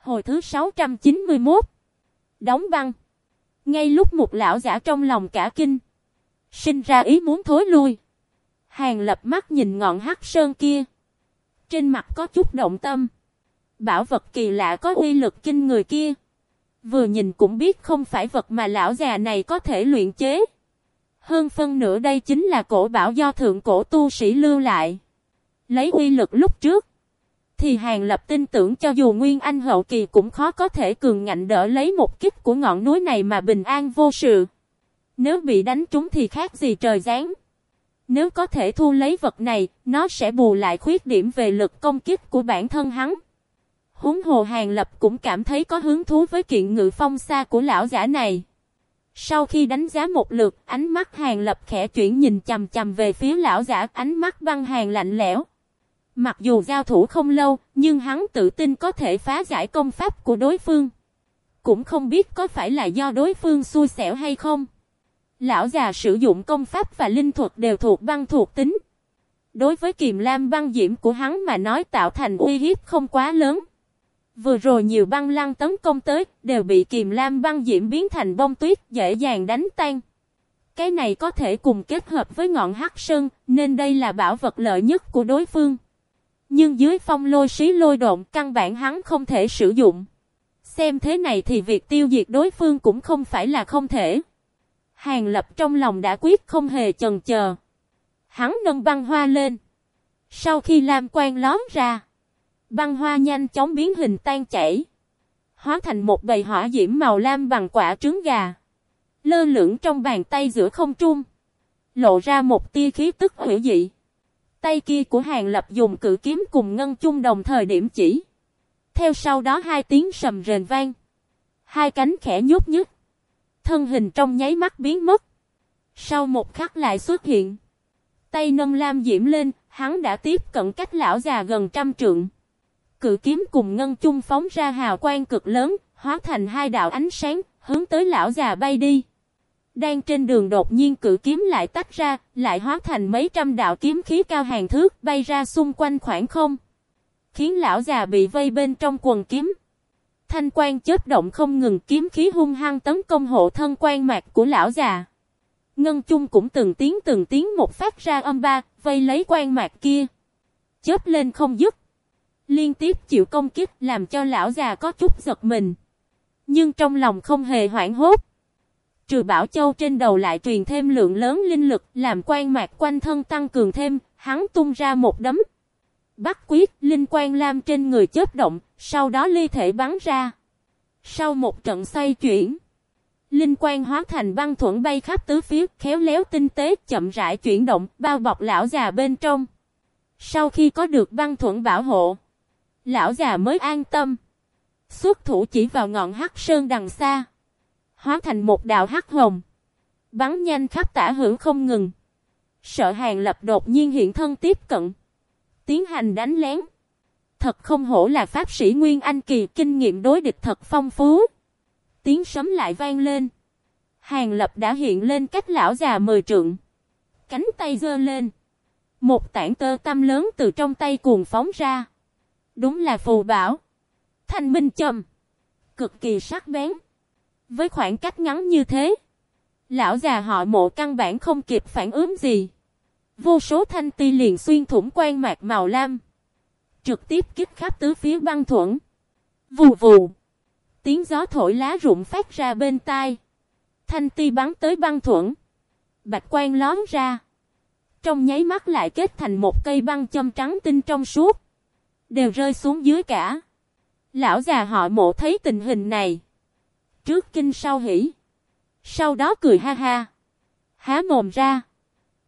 Hồi thứ 691. Đóng băng. Ngay lúc một lão giả trong lòng cả kinh. Sinh ra ý muốn thối lui. Hàng lập mắt nhìn ngọn hắc sơn kia. Trên mặt có chút động tâm. Bảo vật kỳ lạ có uy lực kinh người kia. Vừa nhìn cũng biết không phải vật mà lão già này có thể luyện chế. Hơn phân nửa đây chính là cổ bảo do thượng cổ tu sĩ lưu lại. Lấy uy lực lúc trước. Thì Hàng Lập tin tưởng cho dù Nguyên Anh hậu kỳ cũng khó có thể cường ngạnh đỡ lấy một kích của ngọn núi này mà bình an vô sự. Nếu bị đánh trúng thì khác gì trời giáng. Nếu có thể thu lấy vật này, nó sẽ bù lại khuyết điểm về lực công kích của bản thân hắn. Húng hồ Hàng Lập cũng cảm thấy có hứng thú với kiện ngự phong xa của lão giả này. Sau khi đánh giá một lượt, ánh mắt Hàng Lập khẽ chuyển nhìn chầm chầm về phía lão giả, ánh mắt băng hàng lạnh lẽo. Mặc dù giao thủ không lâu, nhưng hắn tự tin có thể phá giải công pháp của đối phương. Cũng không biết có phải là do đối phương xui xẻo hay không. Lão già sử dụng công pháp và linh thuật đều thuộc băng thuộc tính. Đối với kiềm lam băng diễm của hắn mà nói tạo thành uy hiếp không quá lớn. Vừa rồi nhiều băng lăng tấn công tới, đều bị kiềm lam băng diễm biến thành bông tuyết dễ dàng đánh tan. Cái này có thể cùng kết hợp với ngọn hắc sơn, nên đây là bảo vật lợi nhất của đối phương. Nhưng dưới phong lôi xí lôi động căn bản hắn không thể sử dụng. Xem thế này thì việc tiêu diệt đối phương cũng không phải là không thể. Hàng lập trong lòng đã quyết không hề chần chờ. Hắn nâng băng hoa lên. Sau khi làm quan lón ra. Băng hoa nhanh chóng biến hình tan chảy. Hóa thành một bầy hỏa diễm màu lam bằng quả trứng gà. Lơ lửng trong bàn tay giữa không trung. Lộ ra một tia khí tức hữu dị. Tay kia của hàng lập dùng cự kiếm cùng ngân chung đồng thời điểm chỉ. Theo sau đó hai tiếng sầm rền vang. Hai cánh khẽ nhúc nhích. Thân hình trong nháy mắt biến mất. Sau một khắc lại xuất hiện. Tay nâng lam diễm lên, hắn đã tiếp cận cách lão già gần trăm trượng. Cự kiếm cùng ngân chung phóng ra hào quang cực lớn, hóa thành hai đạo ánh sáng, hướng tới lão già bay đi. Đang trên đường đột nhiên cự kiếm lại tách ra, lại hóa thành mấy trăm đạo kiếm khí cao hàng thước bay ra xung quanh khoảng không. Khiến lão già bị vây bên trong quần kiếm. Thanh quan chết động không ngừng kiếm khí hung hăng tấn công hộ thân quan mạc của lão già. Ngân chung cũng từng tiếng từng tiếng một phát ra âm ba, vây lấy quan mạc kia. Chớp lên không dứt. Liên tiếp chịu công kích làm cho lão già có chút giật mình. Nhưng trong lòng không hề hoảng hốt. Trừ Bảo Châu trên đầu lại truyền thêm lượng lớn linh lực, làm quan mạc quanh thân tăng cường thêm, hắn tung ra một đấm. Bắt quyết, linh quan lam trên người chớp động, sau đó ly thể bắn ra. Sau một trận xoay chuyển, linh quan hóa thành băng thuẫn bay khắp tứ phía, khéo léo tinh tế, chậm rãi chuyển động, bao bọc lão già bên trong. Sau khi có được băng thuẫn bảo hộ, lão già mới an tâm. Xuất thủ chỉ vào ngọn hắc sơn đằng xa hóa thành một đạo hắc hồng. Bắn nhanh khắp tả hữu không ngừng. Sợ hàng lập đột nhiên hiện thân tiếp cận. Tiến hành đánh lén. Thật không hổ là pháp sĩ Nguyên Anh Kỳ kinh nghiệm đối địch thật phong phú. Tiếng sấm lại vang lên. Hàng lập đã hiện lên cách lão già mười trượng. Cánh tay giơ lên. Một tảng tơ tâm lớn từ trong tay cuồng phóng ra. Đúng là phù bảo. Thanh minh trầm Cực kỳ sắc bén. Với khoảng cách ngắn như thế, lão già họ mộ căn bản không kịp phản ứng gì. Vô số thanh ti liền xuyên thủng quan mạc màu lam. Trực tiếp kích khắp tứ phía băng thuẫn. Vù vù. Tiếng gió thổi lá rụng phát ra bên tai. Thanh ti bắn tới băng thuẫn. Bạch quan lón ra. Trong nháy mắt lại kết thành một cây băng châm trắng tinh trong suốt. Đều rơi xuống dưới cả. Lão già họ mộ thấy tình hình này trước kinh sau hỉ. Sau đó cười ha ha. Há mồm ra.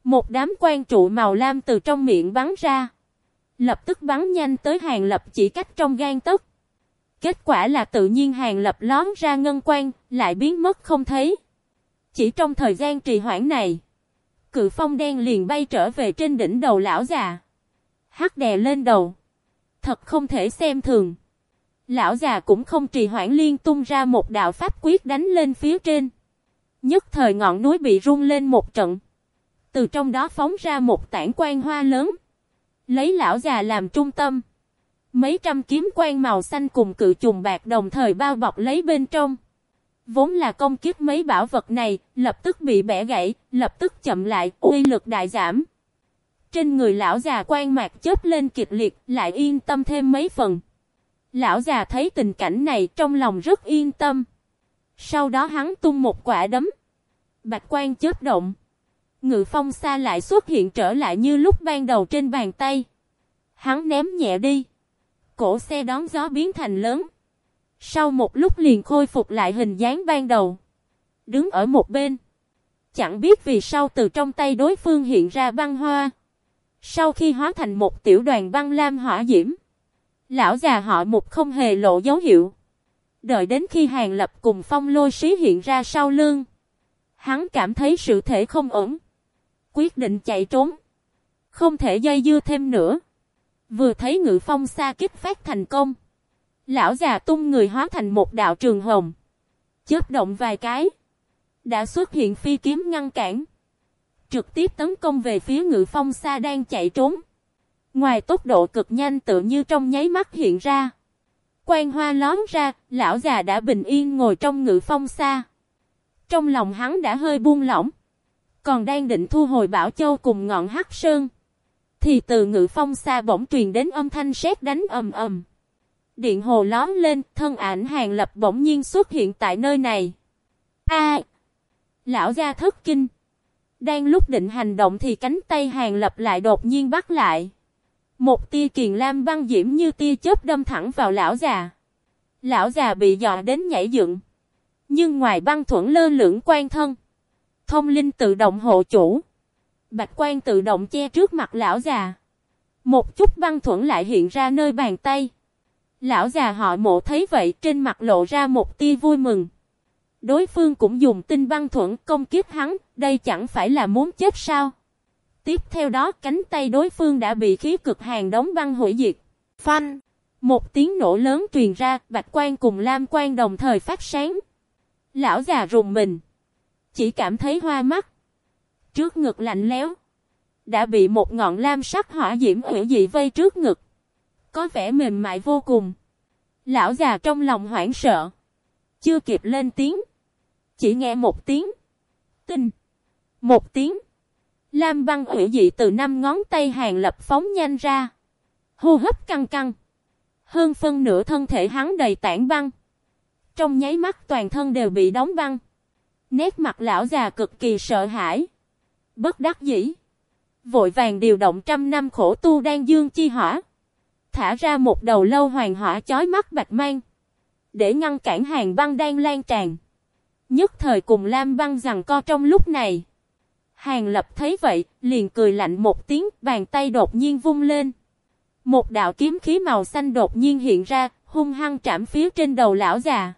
Một đám quan trụ màu lam từ trong miệng bắn ra. Lập tức bắn nhanh tới hàng lập chỉ cách trong gan tấc. Kết quả là tự nhiên hàng lập lón ra ngân quan, lại biến mất không thấy. Chỉ trong thời gian trì hoãn này, cự phong đen liền bay trở về trên đỉnh đầu lão già. Hắc đè lên đầu. Thật không thể xem thường. Lão già cũng không trì hoãn liên tung ra một đạo pháp quyết đánh lên phía trên. Nhất thời ngọn núi bị rung lên một trận. Từ trong đó phóng ra một tảng quan hoa lớn. Lấy lão già làm trung tâm. Mấy trăm kiếm quan màu xanh cùng cự trùng bạc đồng thời bao bọc lấy bên trong. Vốn là công kiếp mấy bảo vật này, lập tức bị bẻ gãy, lập tức chậm lại, uy lực đại giảm. Trên người lão già quan mạc chớp lên kịch liệt, lại yên tâm thêm mấy phần. Lão già thấy tình cảnh này trong lòng rất yên tâm. Sau đó hắn tung một quả đấm. Bạch quan chớp động. Ngự phong xa lại xuất hiện trở lại như lúc ban đầu trên bàn tay. Hắn ném nhẹ đi. Cổ xe đón gió biến thành lớn. Sau một lúc liền khôi phục lại hình dáng ban đầu. Đứng ở một bên. Chẳng biết vì sao từ trong tay đối phương hiện ra băng hoa. Sau khi hóa thành một tiểu đoàn băng lam hỏa diễm. Lão già họ một không hề lộ dấu hiệu. Đợi đến khi hàng lập cùng phong lôi xí hiện ra sau lưng. Hắn cảm thấy sự thể không ổn. Quyết định chạy trốn. Không thể dây dưa thêm nữa. Vừa thấy ngự phong xa kích phát thành công. Lão già tung người hóa thành một đạo trường hồng. Chớp động vài cái. Đã xuất hiện phi kiếm ngăn cản. Trực tiếp tấn công về phía ngự phong xa đang chạy trốn. Ngoài tốc độ cực nhanh tự như trong nháy mắt hiện ra. Quan hoa lón ra, lão già đã bình yên ngồi trong ngự phong xa. Trong lòng hắn đã hơi buông lỏng. Còn đang định thu hồi bảo châu cùng ngọn hắc sơn. Thì từ ngự phong xa bỗng truyền đến âm thanh sét đánh ầm ầm. Điện hồ lóm lên, thân ảnh hàng lập bỗng nhiên xuất hiện tại nơi này. A! lão gia thất kinh. Đang lúc định hành động thì cánh tay hàng lập lại đột nhiên bắt lại. Một tia kiền lam băng diễm như tia chớp đâm thẳng vào lão già. Lão già bị dọa đến nhảy dựng. Nhưng ngoài băng thuẫn lơ lửng quan thân. Thông linh tự động hộ chủ. Bạch quan tự động che trước mặt lão già. Một chút băng thuẫn lại hiện ra nơi bàn tay. Lão già họ mộ thấy vậy trên mặt lộ ra một tia vui mừng. Đối phương cũng dùng tinh băng thuẫn công kiếp hắn, đây chẳng phải là muốn chết sao. Tiếp theo đó cánh tay đối phương đã bị khí cực hàng đóng băng hủy diệt. Phanh! Một tiếng nổ lớn truyền ra, bạch quan cùng lam quan đồng thời phát sáng. Lão già rùng mình. Chỉ cảm thấy hoa mắt. Trước ngực lạnh lẽo. Đã bị một ngọn lam sắc hỏa diễm hủy dị vây trước ngực. Có vẻ mềm mại vô cùng. Lão già trong lòng hoảng sợ. Chưa kịp lên tiếng. Chỉ nghe một tiếng. Tinh. Một tiếng. Lam băng hủy dị từ năm ngón tay hàng lập phóng nhanh ra. Hô hấp căng căng. Hơn phân nửa thân thể hắn đầy tảng băng. Trong nháy mắt toàn thân đều bị đóng băng. Nét mặt lão già cực kỳ sợ hãi. Bất đắc dĩ. Vội vàng điều động trăm năm khổ tu đang dương chi hỏa. Thả ra một đầu lâu hoàng hỏa chói mắt bạch mang. Để ngăn cản hàng băng đang lan tràn. Nhất thời cùng Lam băng rằng co trong lúc này. Hàng lập thấy vậy, liền cười lạnh một tiếng, bàn tay đột nhiên vung lên. Một đạo kiếm khí màu xanh đột nhiên hiện ra, hung hăng trảm phía trên đầu lão già.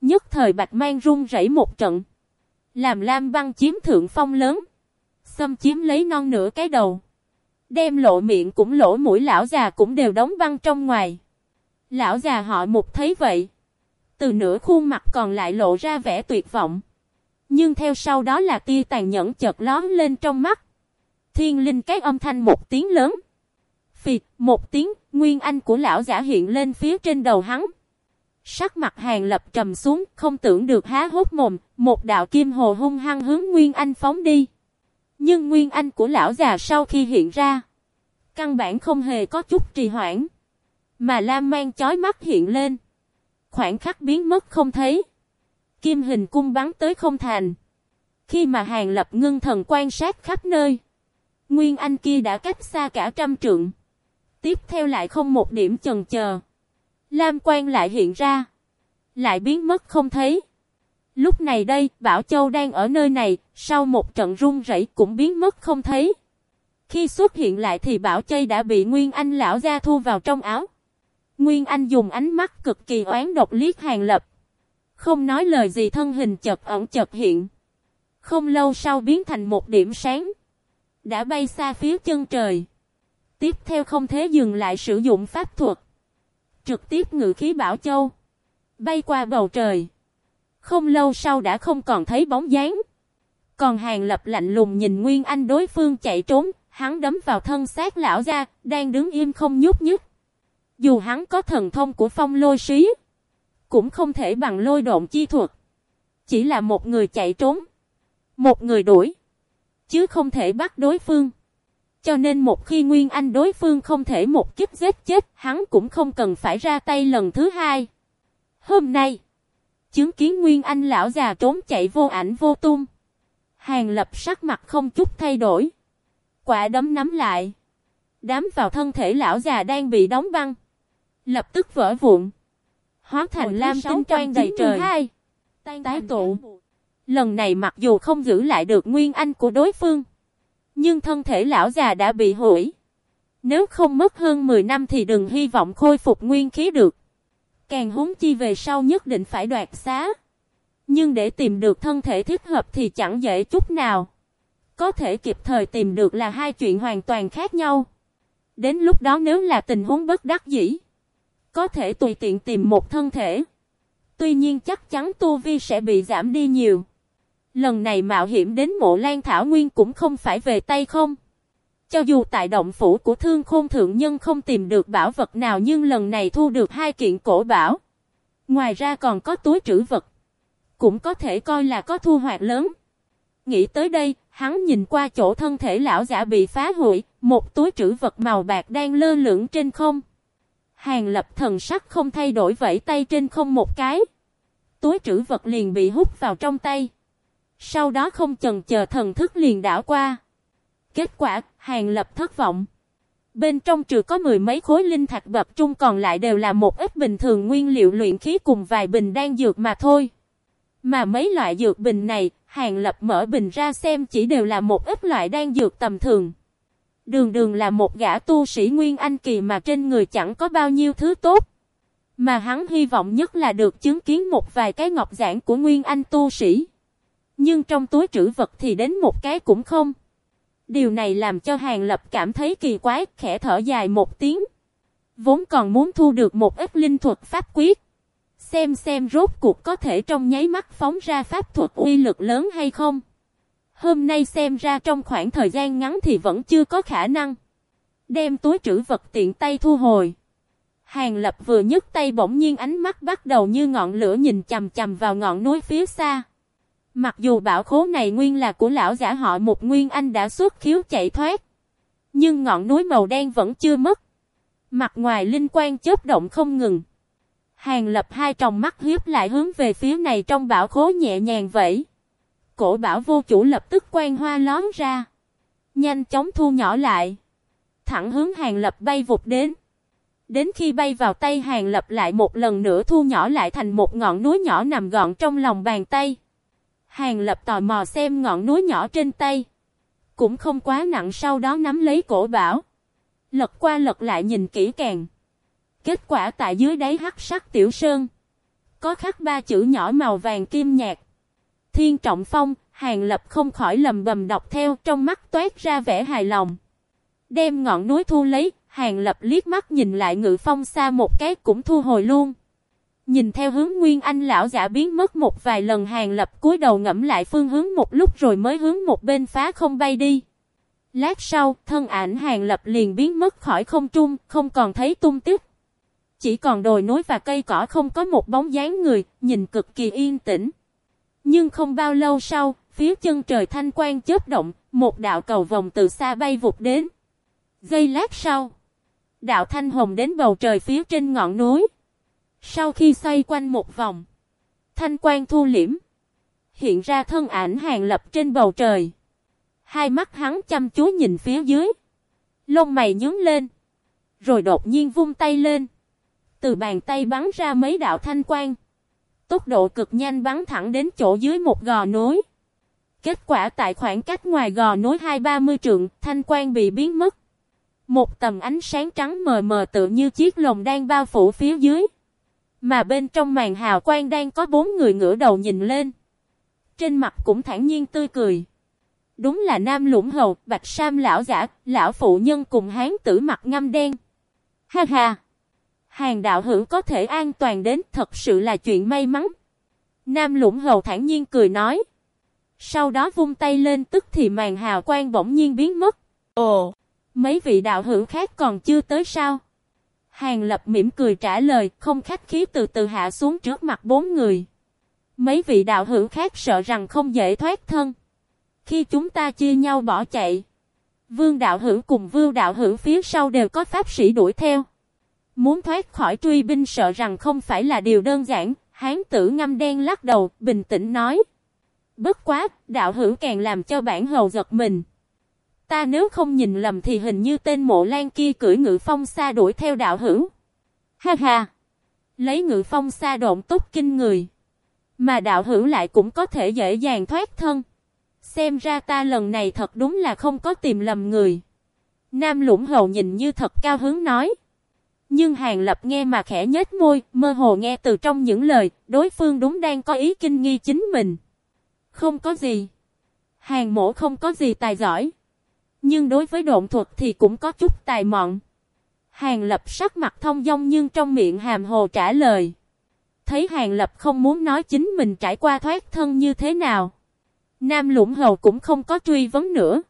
Nhất thời bạch mang rung rẩy một trận. Làm Lam băng chiếm thượng phong lớn. Xâm chiếm lấy non nửa cái đầu. Đem lộ miệng cũng lỗ mũi lão già cũng đều đóng băng trong ngoài. Lão già họ một thấy vậy. Từ nửa khuôn mặt còn lại lộ ra vẻ tuyệt vọng. Nhưng theo sau đó là tia tàn nhẫn chợt lóm lên trong mắt. Thiên linh cái âm thanh một tiếng lớn. Phì, một tiếng, nguyên anh của lão giả hiện lên phía trên đầu hắn. Sắc mặt hàng lập trầm xuống, không tưởng được há hốt mồm, một đạo kim hồ hung hăng hướng Nguyên Anh phóng đi. Nhưng Nguyên Anh của lão già sau khi hiện ra, căn bản không hề có chút trì hoãn. Mà lam mang chói mắt hiện lên. Khoảng khắc biến mất không thấy. Kim hình cung bắn tới không thành. Khi mà hàng lập ngưng thần quan sát khắp nơi. Nguyên Anh kia đã cách xa cả trăm trượng. Tiếp theo lại không một điểm chần chờ. Lam quan lại hiện ra. Lại biến mất không thấy. Lúc này đây, Bảo Châu đang ở nơi này, sau một trận rung rẩy cũng biến mất không thấy. Khi xuất hiện lại thì Bảo Châu đã bị Nguyên Anh lão gia thu vào trong áo. Nguyên Anh dùng ánh mắt cực kỳ oán độc liếc hàng lập. Không nói lời gì thân hình chợt ẩn chợt hiện. Không lâu sau biến thành một điểm sáng. Đã bay xa phía chân trời. Tiếp theo không thể dừng lại sử dụng pháp thuật trực tiếp ngự khí Bảo Châu. Bay qua bầu trời. Không lâu sau đã không còn thấy bóng dáng. Còn hàng lập lạnh lùng nhìn Nguyên Anh đối phương chạy trốn, hắn đấm vào thân xác lão ra, đang đứng im không nhúc nhích. Dù hắn có thần thông của phong lôi sĩ, cũng không thể bằng lôi độn chi thuật. Chỉ là một người chạy trốn, một người đuổi, chứ không thể bắt đối phương. Cho nên một khi Nguyên Anh đối phương không thể một kiếp giết chết, hắn cũng không cần phải ra tay lần thứ hai. Hôm nay, chứng kiến Nguyên Anh lão già trốn chạy vô ảnh vô tung. Hàng lập sắc mặt không chút thay đổi. Quả đấm nắm lại. Đám vào thân thể lão già đang bị đóng băng. Lập tức vỡ vụn. Hóa thành lam tinh quang đầy trời. Tái tụ. Lần này mặc dù không giữ lại được nguyên anh của đối phương. Nhưng thân thể lão già đã bị hủy. Nếu không mất hơn 10 năm thì đừng hy vọng khôi phục nguyên khí được. Càng huống chi về sau nhất định phải đoạt xá. Nhưng để tìm được thân thể thích hợp thì chẳng dễ chút nào. Có thể kịp thời tìm được là hai chuyện hoàn toàn khác nhau. Đến lúc đó nếu là tình huống bất đắc dĩ, có thể tùy tiện tìm một thân thể. Tuy nhiên chắc chắn tu vi sẽ bị giảm đi nhiều. Lần này mạo hiểm đến mộ lan thảo nguyên cũng không phải về tay không. Cho dù tại động phủ của thương khôn thượng nhân không tìm được bảo vật nào nhưng lần này thu được hai kiện cổ bảo. Ngoài ra còn có túi trữ vật. Cũng có thể coi là có thu hoạch lớn. Nghĩ tới đây, hắn nhìn qua chỗ thân thể lão giả bị phá hủy, một túi trữ vật màu bạc đang lơ lửng trên không. Hàng lập thần sắc không thay đổi vẫy tay trên không một cái. Túi trữ vật liền bị hút vào trong tay. Sau đó không chần chờ thần thức liền đảo qua. Kết quả, hàng lập thất vọng. Bên trong trừ có mười mấy khối linh thạch bậc trung còn lại đều là một ít bình thường nguyên liệu luyện khí cùng vài bình đan dược mà thôi. Mà mấy loại dược bình này, hàng lập mở bình ra xem chỉ đều là một ít loại đan dược tầm thường. Đường đường là một gã tu sĩ Nguyên Anh Kỳ mà trên người chẳng có bao nhiêu thứ tốt. Mà hắn hy vọng nhất là được chứng kiến một vài cái ngọc giản của Nguyên Anh tu sĩ. Nhưng trong túi trữ vật thì đến một cái cũng không. Điều này làm cho Hàng Lập cảm thấy kỳ quái, khẽ thở dài một tiếng. Vốn còn muốn thu được một ít linh thuật pháp quyết. Xem xem rốt cuộc có thể trong nháy mắt phóng ra pháp thuật uy lực lớn hay không. Hôm nay xem ra trong khoảng thời gian ngắn thì vẫn chưa có khả năng. Đem túi trữ vật tiện tay thu hồi. Hàng lập vừa nhấc tay bỗng nhiên ánh mắt bắt đầu như ngọn lửa nhìn chầm chầm vào ngọn núi phía xa. Mặc dù bảo khố này nguyên là của lão giả họ một nguyên anh đã xuất khiếu chạy thoát. Nhưng ngọn núi màu đen vẫn chưa mất. Mặt ngoài linh quan chớp động không ngừng. Hàng lập hai tròng mắt hiếp lại hướng về phía này trong bảo khố nhẹ nhàng vậy. Cổ bảo vô chủ lập tức quang hoa lón ra. Nhanh chóng thu nhỏ lại. Thẳng hướng hàng lập bay vụt đến. Đến khi bay vào tay hàng lập lại một lần nữa thu nhỏ lại thành một ngọn núi nhỏ nằm gọn trong lòng bàn tay. Hàng lập tò mò xem ngọn núi nhỏ trên tay. Cũng không quá nặng sau đó nắm lấy cổ bảo. Lật qua lật lại nhìn kỹ càng. Kết quả tại dưới đáy hắc sắc tiểu sơn. Có khắc ba chữ nhỏ màu vàng kim nhạt. Thiên trọng phong, hàng lập không khỏi lầm bầm đọc theo trong mắt toát ra vẻ hài lòng. Đem ngọn núi thu lấy, hàng lập liếc mắt nhìn lại ngự phong xa một cái cũng thu hồi luôn. Nhìn theo hướng Nguyên Anh lão giả biến mất một vài lần hàng lập cúi đầu ngẫm lại phương hướng một lúc rồi mới hướng một bên phá không bay đi. Lát sau, thân ảnh hàng lập liền biến mất khỏi không trung, không còn thấy tung tích. Chỉ còn đồi núi và cây cỏ không có một bóng dáng người, nhìn cực kỳ yên tĩnh. Nhưng không bao lâu sau, phía chân trời thanh quang chớp động, một đạo cầu vòng từ xa bay vụt đến. Giây lát sau, đạo thanh hồng đến bầu trời phía trên ngọn núi. Sau khi xoay quanh một vòng, thanh quang thu liễm, hiện ra thân ảnh hàng lập trên bầu trời. Hai mắt hắn chăm chú nhìn phía dưới, lông mày nhướng lên, rồi đột nhiên vung tay lên. Từ bàn tay bắn ra mấy đạo thanh quang. Tốc độ cực nhanh bắn thẳng đến chỗ dưới một gò núi. Kết quả tại khoảng cách ngoài gò núi hai ba mươi trượng, thanh quang bị biến mất. Một tầm ánh sáng trắng mờ mờ tự như chiếc lồng đang bao phủ phía dưới. Mà bên trong màn hào quang đang có bốn người ngửa đầu nhìn lên. Trên mặt cũng thản nhiên tươi cười. Đúng là nam lũng hầu, bạch sam lão giả, lão phụ nhân cùng hán tử mặt ngâm đen. Ha ha! Hàng đạo hữu có thể an toàn đến thật sự là chuyện may mắn. Nam lũng hầu thản nhiên cười nói. Sau đó vung tay lên tức thì màn hào quang bỗng nhiên biến mất. Ồ! Mấy vị đạo hữu khác còn chưa tới sao? Hàng Lập mỉm cười trả lời, không khách khí từ từ hạ xuống trước mặt bốn người. Mấy vị đạo hữu khác sợ rằng không dễ thoát thân. Khi chúng ta chia nhau bỏ chạy, Vương đạo hữu cùng Vương đạo hữu phía sau đều có pháp sĩ đuổi theo. Muốn thoát khỏi truy binh sợ rằng không phải là điều đơn giản, hán tử ngâm đen lắc đầu, bình tĩnh nói. Bất quá, đạo hữu càng làm cho bản hầu giật mình. Ta nếu không nhìn lầm thì hình như tên mộ lan kia cưỡi ngự phong xa đuổi theo đạo hữu. Ha ha! Lấy ngự phong xa độn túc kinh người. Mà đạo hữu lại cũng có thể dễ dàng thoát thân. Xem ra ta lần này thật đúng là không có tìm lầm người. Nam lũng hầu nhìn như thật cao hứng nói. Nhưng Hàng Lập nghe mà khẽ nhếch môi, mơ hồ nghe từ trong những lời, đối phương đúng đang có ý kinh nghi chính mình. Không có gì. Hàng mổ không có gì tài giỏi. Nhưng đối với độn thuật thì cũng có chút tài mọn. Hàng Lập sắc mặt thông dong nhưng trong miệng hàm hồ trả lời. Thấy Hàng Lập không muốn nói chính mình trải qua thoát thân như thế nào. Nam Lũng Hầu cũng không có truy vấn nữa.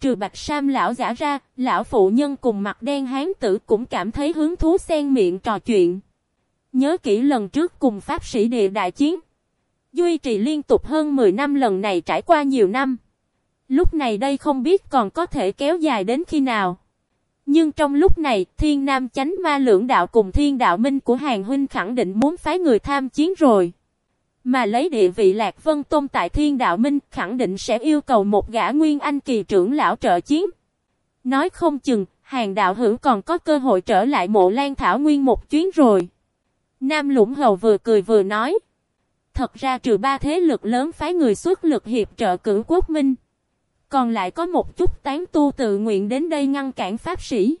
Trừ Bạch Sam lão giả ra, lão phụ nhân cùng mặt đen hán tử cũng cảm thấy hứng thú xen miệng trò chuyện. Nhớ kỹ lần trước cùng Pháp sĩ địa đại chiến. Duy trì liên tục hơn 10 năm lần này trải qua nhiều năm. Lúc này đây không biết còn có thể kéo dài đến khi nào. Nhưng trong lúc này, Thiên Nam Chánh Ma Lưỡng Đạo cùng Thiên Đạo Minh của Hàng Huynh khẳng định muốn phái người tham chiến rồi. Mà lấy địa vị Lạc Vân Tôn tại Thiên Đạo Minh khẳng định sẽ yêu cầu một gã Nguyên Anh kỳ trưởng lão trợ chiến. Nói không chừng, hàng đạo hữu còn có cơ hội trở lại mộ lan thảo nguyên một chuyến rồi. Nam Lũng Hầu vừa cười vừa nói. Thật ra trừ ba thế lực lớn phái người xuất lực hiệp trợ cử quốc minh. Còn lại có một chút tán tu tự nguyện đến đây ngăn cản pháp sĩ.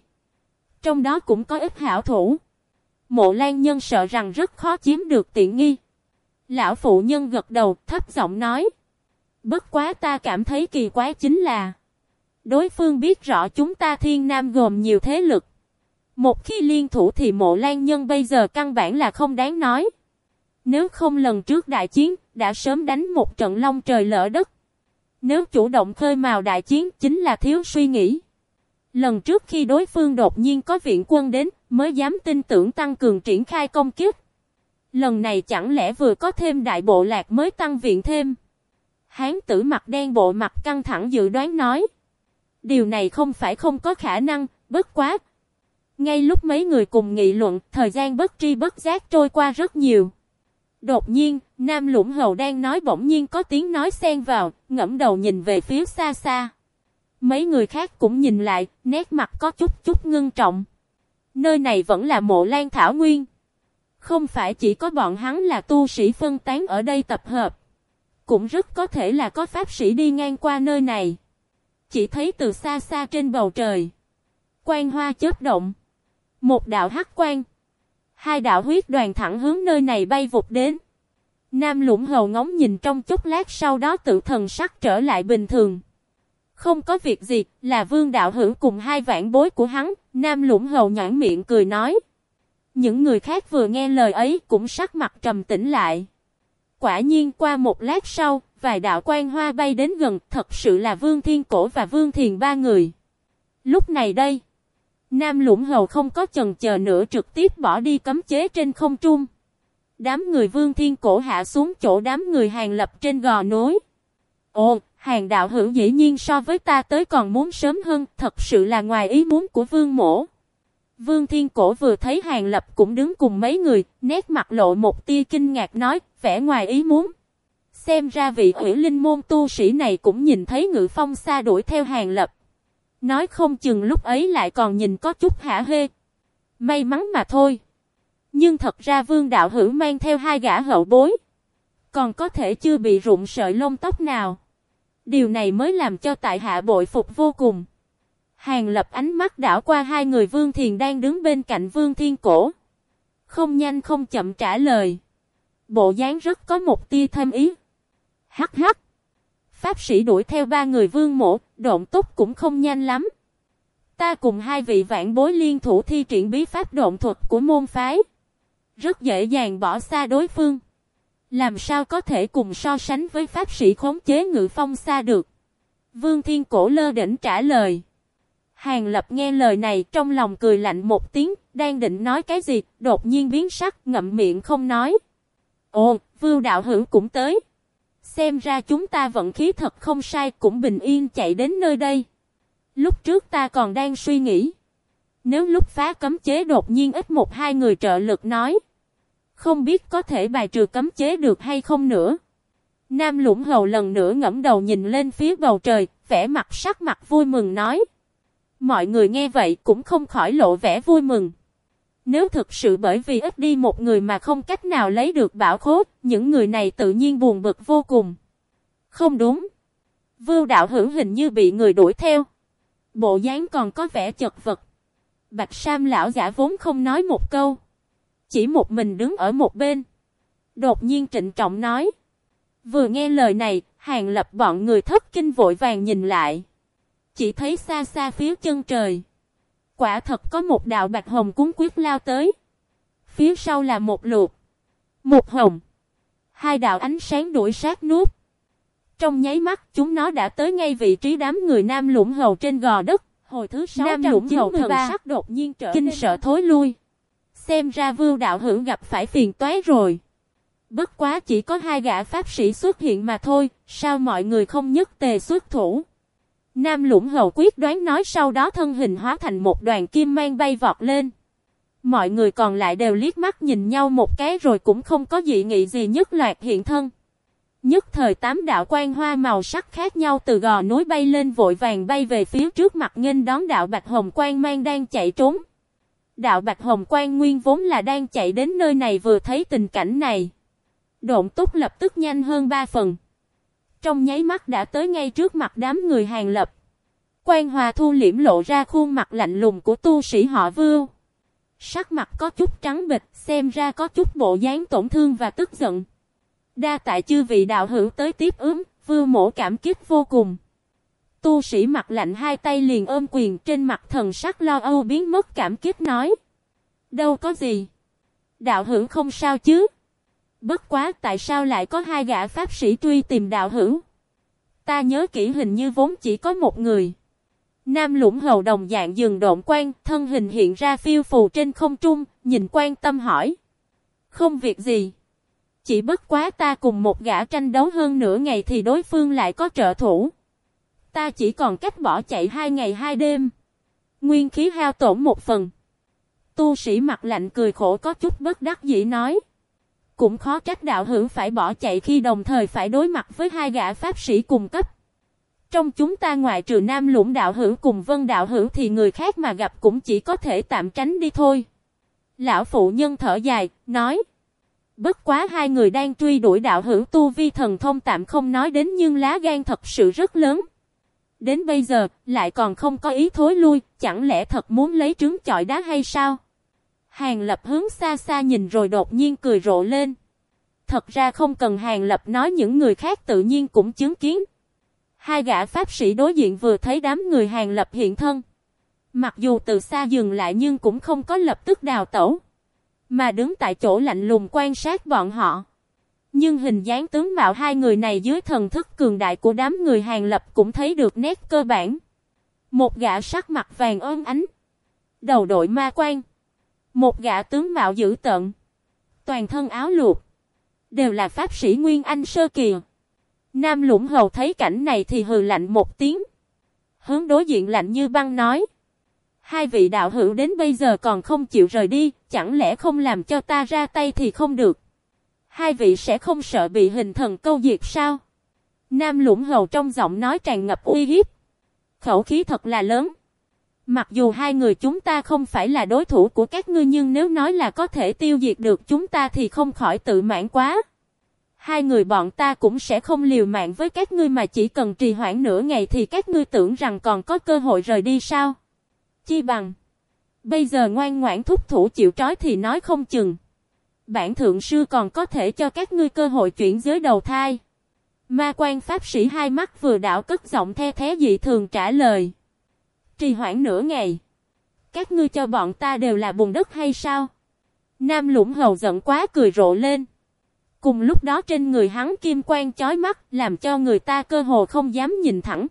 Trong đó cũng có ít hảo thủ. Mộ lan nhân sợ rằng rất khó chiếm được tiện nghi. Lão phụ nhân gật đầu, thấp giọng nói. Bất quá ta cảm thấy kỳ quái chính là Đối phương biết rõ chúng ta thiên nam gồm nhiều thế lực. Một khi liên thủ thì mộ lan nhân bây giờ căn bản là không đáng nói. Nếu không lần trước đại chiến, đã sớm đánh một trận long trời lỡ đất. Nếu chủ động khơi mào đại chiến chính là thiếu suy nghĩ. Lần trước khi đối phương đột nhiên có viện quân đến, mới dám tin tưởng tăng cường triển khai công kiếp. Lần này chẳng lẽ vừa có thêm đại bộ lạc mới tăng viện thêm. Hán tử mặt đen bộ mặt căng thẳng dự đoán nói. Điều này không phải không có khả năng, bất quá. Ngay lúc mấy người cùng nghị luận, thời gian bất tri bất giác trôi qua rất nhiều. Đột nhiên, Nam Lũng Hầu đang nói bỗng nhiên có tiếng nói xen vào, ngẫm đầu nhìn về phía xa xa. Mấy người khác cũng nhìn lại, nét mặt có chút chút ngưng trọng. Nơi này vẫn là mộ lan thảo nguyên. Không phải chỉ có bọn hắn là tu sĩ phân tán ở đây tập hợp. Cũng rất có thể là có pháp sĩ đi ngang qua nơi này. Chỉ thấy từ xa xa trên bầu trời. Quang hoa chớp động. Một đạo hắc quang. Hai đạo huyết đoàn thẳng hướng nơi này bay vụt đến. Nam lũng hầu ngóng nhìn trong chốc lát sau đó tự thần sắc trở lại bình thường. Không có việc gì, là vương đạo hữu cùng hai vạn bối của hắn, Nam lũng hầu nhãn miệng cười nói. Những người khác vừa nghe lời ấy cũng sắc mặt trầm tĩnh lại. Quả nhiên qua một lát sau, vài đạo quan hoa bay đến gần, thật sự là Vương Thiên Cổ và Vương Thiền ba người. Lúc này đây, Nam Lũng Hầu không có chần chờ nữa trực tiếp bỏ đi cấm chế trên không trung. Đám người Vương Thiên Cổ hạ xuống chỗ đám người hàng lập trên gò núi. Ồ, hàng đạo hữu dĩ nhiên so với ta tới còn muốn sớm hơn, thật sự là ngoài ý muốn của Vương Mổ. Vương Thiên Cổ vừa thấy Hàng Lập cũng đứng cùng mấy người, nét mặt lộ một tia kinh ngạc nói, vẻ ngoài ý muốn. Xem ra vị ủy linh môn tu sĩ này cũng nhìn thấy ngự phong xa đuổi theo Hàng Lập. Nói không chừng lúc ấy lại còn nhìn có chút hả hê. May mắn mà thôi. Nhưng thật ra vương đạo hữu mang theo hai gã hậu bối. Còn có thể chưa bị rụng sợi lông tóc nào. Điều này mới làm cho tại hạ bội phục vô cùng. Hàng lập ánh mắt đảo qua hai người Vương Thiền đang đứng bên cạnh Vương Thiên Cổ. Không nhanh không chậm trả lời. Bộ dáng rất có một tia thêm ý. Hắc hắc. Pháp sĩ đuổi theo ba người vương mộ, độn túc cũng không nhanh lắm. Ta cùng hai vị vạn bối liên thủ thi triển bí pháp độn thuật của môn phái. Rất dễ dàng bỏ xa đối phương. Làm sao có thể cùng so sánh với pháp sĩ khống chế ngự phong xa được. Vương Thiên Cổ lơ đỉnh trả lời. Hàng Lập nghe lời này trong lòng cười lạnh một tiếng, đang định nói cái gì, đột nhiên biến sắc, ngậm miệng không nói. Ồ, vưu đạo hữu cũng tới. Xem ra chúng ta vận khí thật không sai, cũng bình yên chạy đến nơi đây. Lúc trước ta còn đang suy nghĩ. Nếu lúc phá cấm chế đột nhiên ít một hai người trợ lực nói. Không biết có thể bài trừ cấm chế được hay không nữa. Nam lũng hầu lần nữa ngẫm đầu nhìn lên phía bầu trời, vẻ mặt sắc mặt vui mừng nói. Mọi người nghe vậy cũng không khỏi lộ vẻ vui mừng. Nếu thực sự bởi vì ít đi một người mà không cách nào lấy được bảo khố, những người này tự nhiên buồn bực vô cùng. Không đúng. Vưu đạo hữu hình như bị người đuổi theo. Bộ dáng còn có vẻ chật vật. Bạch Sam lão giả vốn không nói một câu. Chỉ một mình đứng ở một bên. Đột nhiên trịnh trọng nói. Vừa nghe lời này, hàng lập bọn người thất kinh vội vàng nhìn lại. Chỉ thấy xa xa phía chân trời. Quả thật có một đạo bạch hồng cúng quyết lao tới. Phía sau là một luộc. Một hồng. Hai đạo ánh sáng đuổi sát nút. Trong nháy mắt chúng nó đã tới ngay vị trí đám người nam lũng hầu trên gò đất. Hồi thứ 693 Nam lũng hầu thần sắc đột nhiên trở kinh sợ thối lui. Xem ra vưu đạo hữu gặp phải phiền toái rồi. Bất quá chỉ có hai gã pháp sĩ xuất hiện mà thôi, sao mọi người không nhất tề xuất thủ. Nam lũng hầu quyết đoán nói sau đó thân hình hóa thành một đoàn kim mang bay vọt lên. Mọi người còn lại đều liếc mắt nhìn nhau một cái rồi cũng không có dị nghị gì nhất loạt hiện thân. Nhất thời tám đạo quan hoa màu sắc khác nhau từ gò núi bay lên vội vàng bay về phía trước mặt nghênh đón đạo Bạch Hồng Quan mang đang chạy trốn. Đạo Bạch Hồng Quan nguyên vốn là đang chạy đến nơi này vừa thấy tình cảnh này. Độn túc lập tức nhanh hơn ba phần. Trong nháy mắt đã tới ngay trước mặt đám người hàng lập. Quan Hòa Thu liễm lộ ra khuôn mặt lạnh lùng của tu sĩ họ vưu. Sắc mặt có chút trắng bịch, xem ra có chút bộ dáng tổn thương và tức giận. Đa tại chư vị đạo hữu tới tiếp ứng, vưu mổ cảm kích vô cùng. Tu sĩ mặt lạnh hai tay liền ôm quyền trên mặt thần sắc lo âu biến mất cảm kích nói. Đâu có gì. Đạo hữu không sao chứ. Bất quá tại sao lại có hai gã pháp sĩ truy tìm đạo hữu? Ta nhớ kỹ hình như vốn chỉ có một người. Nam lũng hầu đồng dạng dừng độn quan, thân hình hiện ra phiêu phù trên không trung, nhìn quan tâm hỏi. Không việc gì. Chỉ bất quá ta cùng một gã tranh đấu hơn nửa ngày thì đối phương lại có trợ thủ. Ta chỉ còn cách bỏ chạy hai ngày hai đêm. Nguyên khí hao tổn một phần. Tu sĩ mặt lạnh cười khổ có chút bất đắc dĩ nói. Cũng khó trách đạo hữu phải bỏ chạy khi đồng thời phải đối mặt với hai gã pháp sĩ cùng cấp. Trong chúng ta ngoài trừ nam lũng đạo hữu cùng vân đạo hữu thì người khác mà gặp cũng chỉ có thể tạm tránh đi thôi. Lão phụ nhân thở dài, nói. Bất quá hai người đang truy đuổi đạo hữu tu vi thần thông tạm không nói đến nhưng lá gan thật sự rất lớn. Đến bây giờ, lại còn không có ý thối lui, chẳng lẽ thật muốn lấy trứng chọi đá hay sao? Hàng lập hướng xa xa nhìn rồi đột nhiên cười rộ lên. Thật ra không cần hàng lập nói những người khác tự nhiên cũng chứng kiến. Hai gã pháp sĩ đối diện vừa thấy đám người hàng lập hiện thân. Mặc dù từ xa dừng lại nhưng cũng không có lập tức đào tẩu. Mà đứng tại chỗ lạnh lùng quan sát bọn họ. Nhưng hình dáng tướng mạo hai người này dưới thần thức cường đại của đám người hàng lập cũng thấy được nét cơ bản. Một gã sắc mặt vàng ơn ánh. Đầu đội ma quan. Một gã tướng mạo dữ tận. Toàn thân áo luộc. Đều là pháp sĩ Nguyên Anh Sơ Kỳ. Nam lũng hầu thấy cảnh này thì hừ lạnh một tiếng. Hướng đối diện lạnh như băng nói. Hai vị đạo hữu đến bây giờ còn không chịu rời đi, chẳng lẽ không làm cho ta ra tay thì không được. Hai vị sẽ không sợ bị hình thần câu diệt sao? Nam lũng hầu trong giọng nói tràn ngập uy hiếp. Khẩu khí thật là lớn. Mặc dù hai người chúng ta không phải là đối thủ của các ngươi nhưng nếu nói là có thể tiêu diệt được chúng ta thì không khỏi tự mãn quá. Hai người bọn ta cũng sẽ không liều mạng với các ngươi mà chỉ cần trì hoãn nửa ngày thì các ngươi tưởng rằng còn có cơ hội rời đi sao? Chi bằng. Bây giờ ngoan ngoãn thúc thủ chịu trói thì nói không chừng. Bản thượng sư còn có thể cho các ngươi cơ hội chuyển giới đầu thai. Ma quan pháp sĩ hai mắt vừa đảo cất giọng the thế dị thường trả lời. Trì hoãn nửa ngày. Các ngươi cho bọn ta đều là bùn đất hay sao? Nam lũng hầu giận quá cười rộ lên. Cùng lúc đó trên người hắn kim quang chói mắt làm cho người ta cơ hồ không dám nhìn thẳng.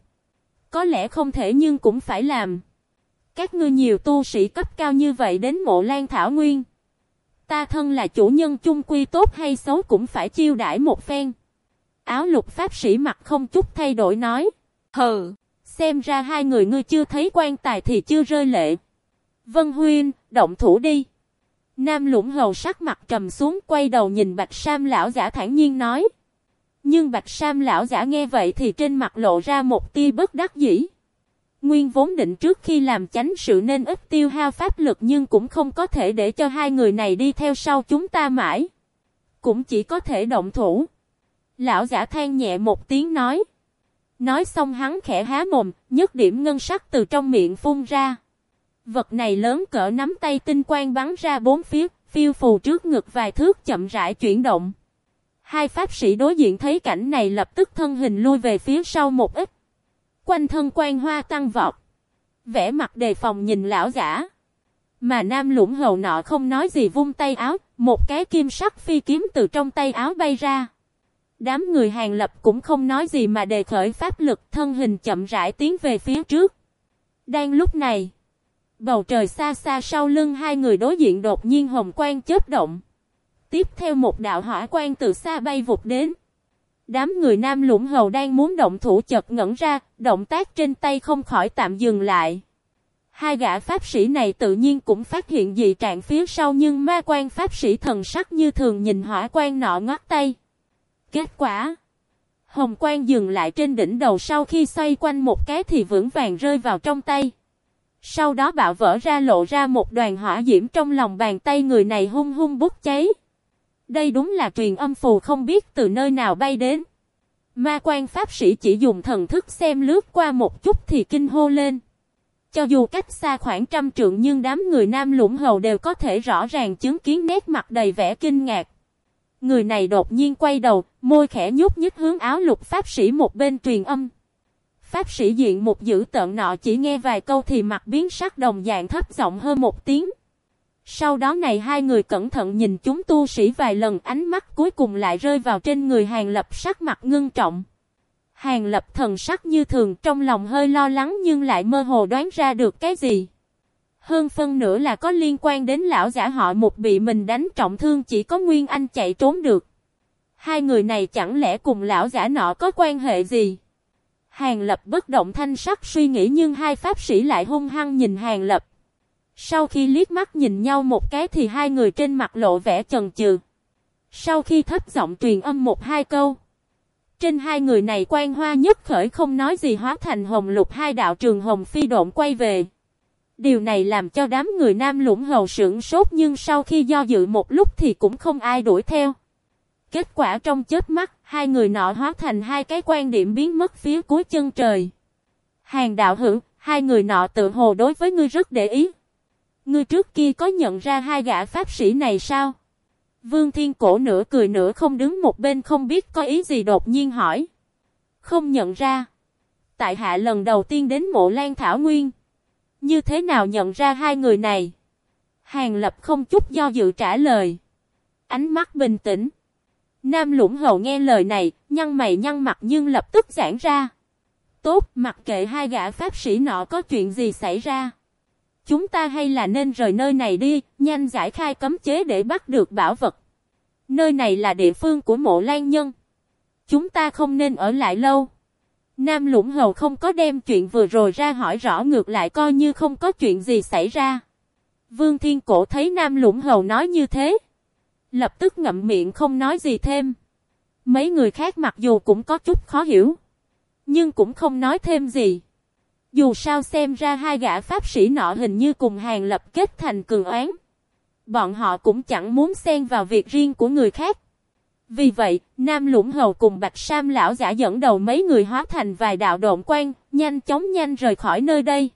Có lẽ không thể nhưng cũng phải làm. các ngươi nhiều tu sĩ cấp cao như vậy đến mộ Lan Thảo Nguyên. Ta thân là chủ nhân chung quy tốt hay xấu cũng phải chiêu đãi một phen. Áo lục pháp sĩ mặt không chút thay đổi nói. Hừ, xem ra hai người ngươi chưa thấy quan tài thì chưa rơi lệ. Vân Huyên, động thủ đi. Nam lũng hầu sắc mặt trầm xuống quay đầu nhìn Bạch Sam lão giả thản nhiên nói. Nhưng Bạch Sam lão giả nghe vậy thì trên mặt lộ ra một tia bất đắc dĩ. Nguyên vốn định trước khi làm chánh sự nên ít tiêu hao pháp lực nhưng cũng không có thể để cho hai người này đi theo sau chúng ta mãi. Cũng chỉ có thể động thủ. Lão giả than nhẹ một tiếng nói. Nói xong hắn khẽ há mồm, nhất điểm ngân sắc từ trong miệng phun ra. Vật này lớn cỡ nắm tay tinh quang bắn ra bốn phía, phiêu phù trước ngực vài thước chậm rãi chuyển động. Hai pháp sĩ đối diện thấy cảnh này lập tức thân hình lui về phía sau một ít. Quanh thân quan hoa tăng vọt. Vẽ mặt đề phòng nhìn lão giả. Mà nam lũng hầu nọ không nói gì vung tay áo, một cái kim sắc phi kiếm từ trong tay áo bay ra. Đám người hàng lập cũng không nói gì mà đề khởi pháp lực thân hình chậm rãi tiến về phía trước. Đang lúc này, bầu trời xa xa sau lưng hai người đối diện đột nhiên hồng quang chớp động. Tiếp theo một đạo hỏa quang từ xa bay vụt đến. Đám người nam lũng hầu đang muốn động thủ chật ngẩn ra, động tác trên tay không khỏi tạm dừng lại. Hai gã pháp sĩ này tự nhiên cũng phát hiện dị trạng phía sau nhưng ma quan pháp sĩ thần sắc như thường nhìn hỏa quan nọ ngót tay. Kết quả Hồng quang dừng lại trên đỉnh đầu sau khi xoay quanh một cái thì vững vàng rơi vào trong tay. Sau đó bạo vỡ ra lộ ra một đoàn hỏa diễm trong lòng bàn tay người này hung hung bút cháy. Đây đúng là truyền âm phù không biết từ nơi nào bay đến. Ma quan pháp sĩ chỉ dùng thần thức xem lướt qua một chút thì kinh hô lên. Cho dù cách xa khoảng trăm trượng nhưng đám người nam lũng hầu đều có thể rõ ràng chứng kiến nét mặt đầy vẻ kinh ngạc. Người này đột nhiên quay đầu, môi khẽ nhúc nhích hướng áo lục pháp sĩ một bên truyền âm. Pháp sĩ diện một dữ tợn nọ chỉ nghe vài câu thì mặt biến sắc đồng dạng thấp giọng hơn một tiếng. Sau đó này hai người cẩn thận nhìn chúng tu sĩ vài lần ánh mắt cuối cùng lại rơi vào trên người hàng lập sắc mặt ngưng trọng. Hàng lập thần sắc như thường trong lòng hơi lo lắng nhưng lại mơ hồ đoán ra được cái gì. Hơn phân nữa là có liên quan đến lão giả họ một bị mình đánh trọng thương chỉ có Nguyên Anh chạy trốn được. Hai người này chẳng lẽ cùng lão giả nọ có quan hệ gì? Hàng lập bất động thanh sắc suy nghĩ nhưng hai pháp sĩ lại hung hăng nhìn hàng lập. Sau khi liếc mắt nhìn nhau một cái thì hai người trên mặt lộ vẻ chần chừ. Sau khi thấp giọng truyền âm một hai câu. Trên hai người này quan hoa nhất khởi không nói gì hóa thành hồng lục hai đạo trường hồng phi độn quay về. Điều này làm cho đám người nam lũng hầu sững sốt nhưng sau khi do dự một lúc thì cũng không ai đuổi theo. Kết quả trong chết mắt, hai người nọ hóa thành hai cái quan điểm biến mất phía cuối chân trời. Hàng đạo hữu, hai người nọ tự hồ đối với ngươi rất để ý. Ngươi trước kia có nhận ra hai gã pháp sĩ này sao? Vương Thiên Cổ nửa cười nửa không đứng một bên không biết có ý gì đột nhiên hỏi. Không nhận ra. Tại hạ lần đầu tiên đến mộ Lan Thảo Nguyên. Như thế nào nhận ra hai người này? Hàng lập không chút do dự trả lời. Ánh mắt bình tĩnh. Nam lũng hầu nghe lời này, nhăn mày nhăn mặt nhưng lập tức giãn ra. Tốt, mặc kệ hai gã pháp sĩ nọ có chuyện gì xảy ra. Chúng ta hay là nên rời nơi này đi, nhanh giải khai cấm chế để bắt được bảo vật. Nơi này là địa phương của mộ lan nhân. Chúng ta không nên ở lại lâu. Nam Lũng Hầu không có đem chuyện vừa rồi ra hỏi rõ ngược lại coi như không có chuyện gì xảy ra. Vương Thiên Cổ thấy Nam Lũng Hầu nói như thế. Lập tức ngậm miệng không nói gì thêm. Mấy người khác mặc dù cũng có chút khó hiểu. Nhưng cũng không nói thêm gì. Dù sao xem ra hai gã pháp sĩ nọ hình như cùng hàng lập kết thành cường oán. Bọn họ cũng chẳng muốn xen vào việc riêng của người khác. Vì vậy, Nam Lũng Hầu cùng Bạch Sam lão giả dẫn đầu mấy người hóa thành vài đạo độn quan, nhanh chóng nhanh rời khỏi nơi đây.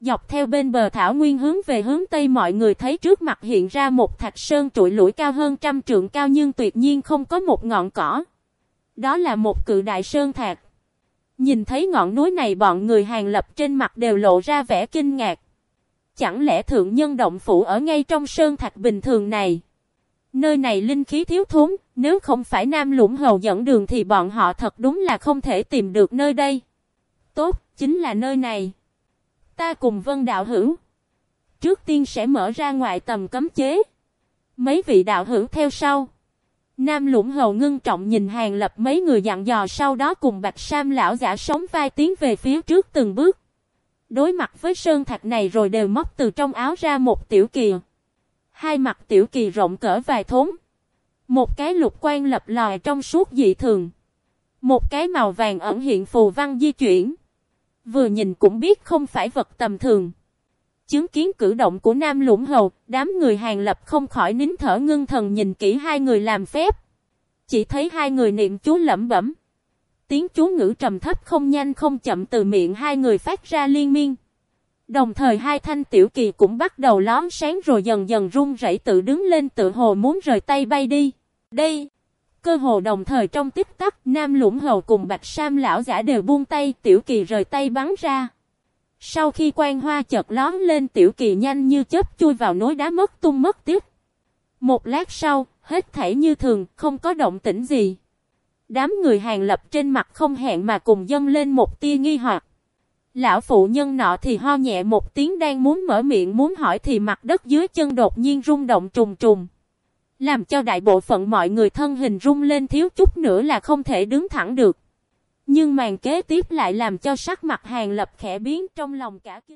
Dọc theo bên bờ thảo nguyên hướng về hướng tây mọi người thấy trước mặt hiện ra một thạch sơn trụi lũi cao hơn trăm trượng cao nhưng tuyệt nhiên không có một ngọn cỏ. Đó là một cự đại sơn thạch. Nhìn thấy ngọn núi này bọn người hàng lập trên mặt đều lộ ra vẻ kinh ngạc. Chẳng lẽ thượng nhân động phủ ở ngay trong sơn thạch bình thường này? Nơi này linh khí thiếu thốn, nếu không phải Nam Lũng Hầu dẫn đường thì bọn họ thật đúng là không thể tìm được nơi đây. Tốt, chính là nơi này. Ta cùng vân đạo hữu. Trước tiên sẽ mở ra ngoại tầm cấm chế. Mấy vị đạo hữu theo sau. Nam lũng hầu ngưng trọng nhìn hàng lập mấy người dặn dò sau đó cùng bạch sam lão giả sống vai tiến về phía trước từng bước. Đối mặt với sơn thạch này rồi đều móc từ trong áo ra một tiểu kìa. Hai mặt tiểu kỳ rộng cỡ vài thốn. Một cái lục quan lập lòi trong suốt dị thường. Một cái màu vàng ẩn hiện phù văn di chuyển. Vừa nhìn cũng biết không phải vật tầm thường. Chứng kiến cử động của Nam Lũng Hầu, đám người hàng lập không khỏi nín thở ngưng thần nhìn kỹ hai người làm phép. Chỉ thấy hai người niệm chú lẩm bẩm. Tiếng chú ngữ trầm thấp không nhanh không chậm từ miệng hai người phát ra liên miên. Đồng thời hai thanh tiểu kỳ cũng bắt đầu lón sáng rồi dần dần run rẩy tự đứng lên tự hồ muốn rời tay bay đi. Đây! Cơ hồ đồng thời trong tích tắc, Nam Lũng Hầu cùng Bạch Sam lão giả đều buông tay, tiểu kỳ rời tay bắn ra. Sau khi quan hoa chợt lón lên tiểu kỳ nhanh như chớp chui vào núi đá mất tung mất tiếp. Một lát sau, hết thảy như thường, không có động tĩnh gì. Đám người hàng lập trên mặt không hẹn mà cùng dâng lên một tia nghi hoặc. Lão phụ nhân nọ thì ho nhẹ một tiếng đang muốn mở miệng muốn hỏi thì mặt đất dưới chân đột nhiên rung động trùng trùng. Làm cho đại bộ phận mọi người thân hình rung lên thiếu chút nữa là không thể đứng thẳng được. Nhưng màn kế tiếp lại làm cho sắc mặt hàng lập khẽ biến trong lòng cả kinh.